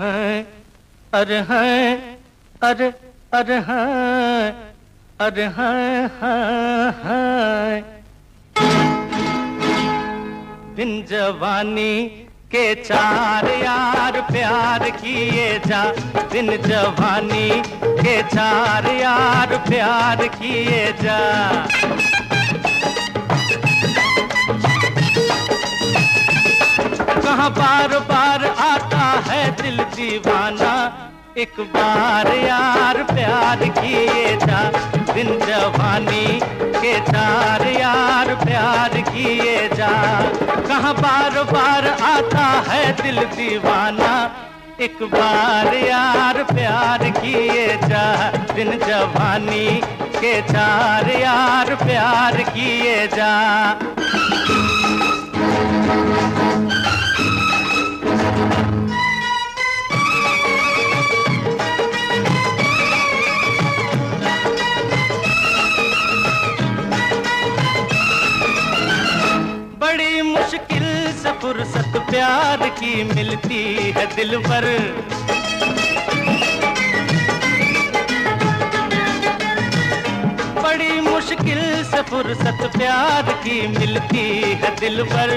हैं, अरे हैं, अरे अरे हैं अरे हैं हैं हैं। दिन जवानी के चार यार प्यार किए जा। दिन जवानी के चार यार प्यार किए जा। कहाँ बार बार आता है दिल दीवाना। एक बार यार प्यार किए जा। दिन जवानी के चार यार प्यार किए जा। कहाँ बार बार आता है दिल दीवाना। एक बार यार प्यार किए जा। दिन जवानी के चार यार प्यार किए जा। फुर्सत प्यार की मिलती है दिल पर। बड़ी मुश्किल से फुर्सत प्यार की मिलती है दिल पर।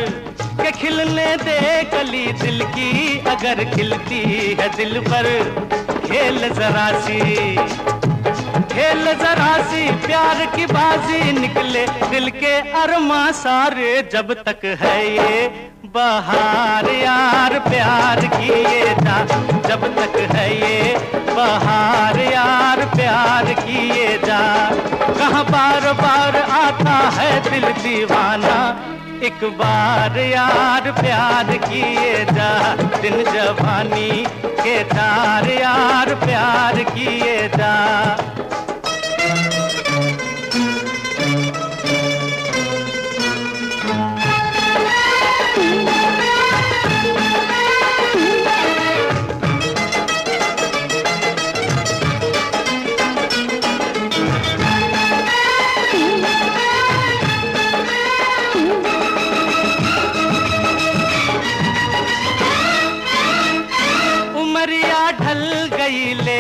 के खिलने दे कली दिल की अगर खिलती है दिल पर। खेल जरा सी, खेल जरा सी, प्यार की बाजी निकले दिल के अरमा सारे जब तक है ये। बहार यार प्यार किए जा जब तक है ये बहार यार प्यार किए जा कहाँ बार बार आता है दिल दीवाना, एक बार यार प्यार किए जा दिन जवानी के चार यार प्यार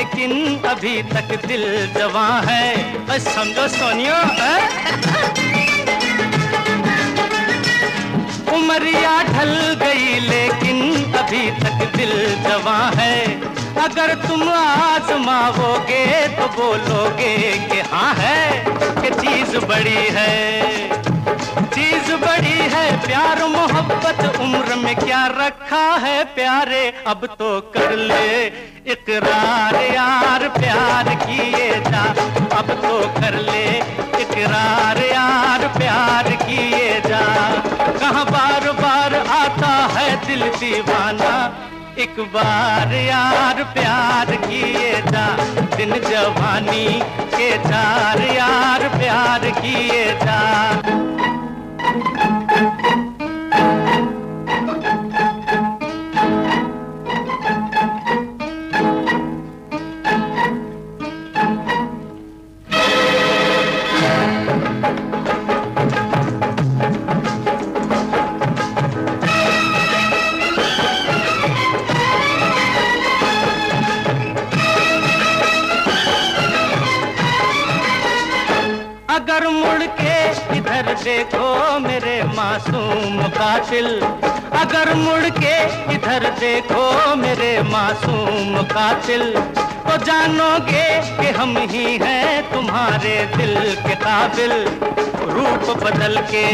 लेकिन अभी तक दिल जवां है। बस समझो सोनियो? उमरिया ढल गई, लेकिन अभी तक दिल जवां है। अगर तुम आजमाओगे तो बोलोगे कि हाँ है, कि चीज़ बड़ी है। मोहब्बत उम्र में क्या रखा है प्यारे? अब तो कर ले इकरार यार, प्यार किए जा। अब तो कर ले इकरार यार, प्यार किए जा। कहाँ बार बार आता है दिल दीवाना? एक बार यार, प्यार किए जा। दिन जवानी के चार यार, प्यार किए जा। अगर मुड़ के इधर देखो मेरे मासूम कातिल। अगर मुड़ के इधर देखो मेरे मासूम कातिल तो जानोगे कि हम ही हैं तुम्हारे दिल के काबिल। रूप बदल के,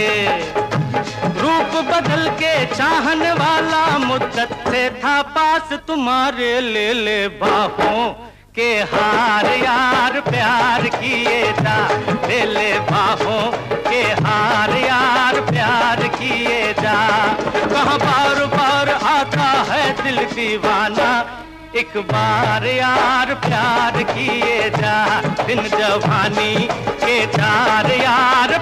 रूप बदल के चाहने वाला मुद्दत से था पास तुम्हारे ले ले बाहों। के हार यार प्यार किए जा ले बाहों के हार यार प्यार किए जा कहाँ बार बार आता है दिल दीवाना। एक बार यार प्यार किए जा दिन जवानी के चार यार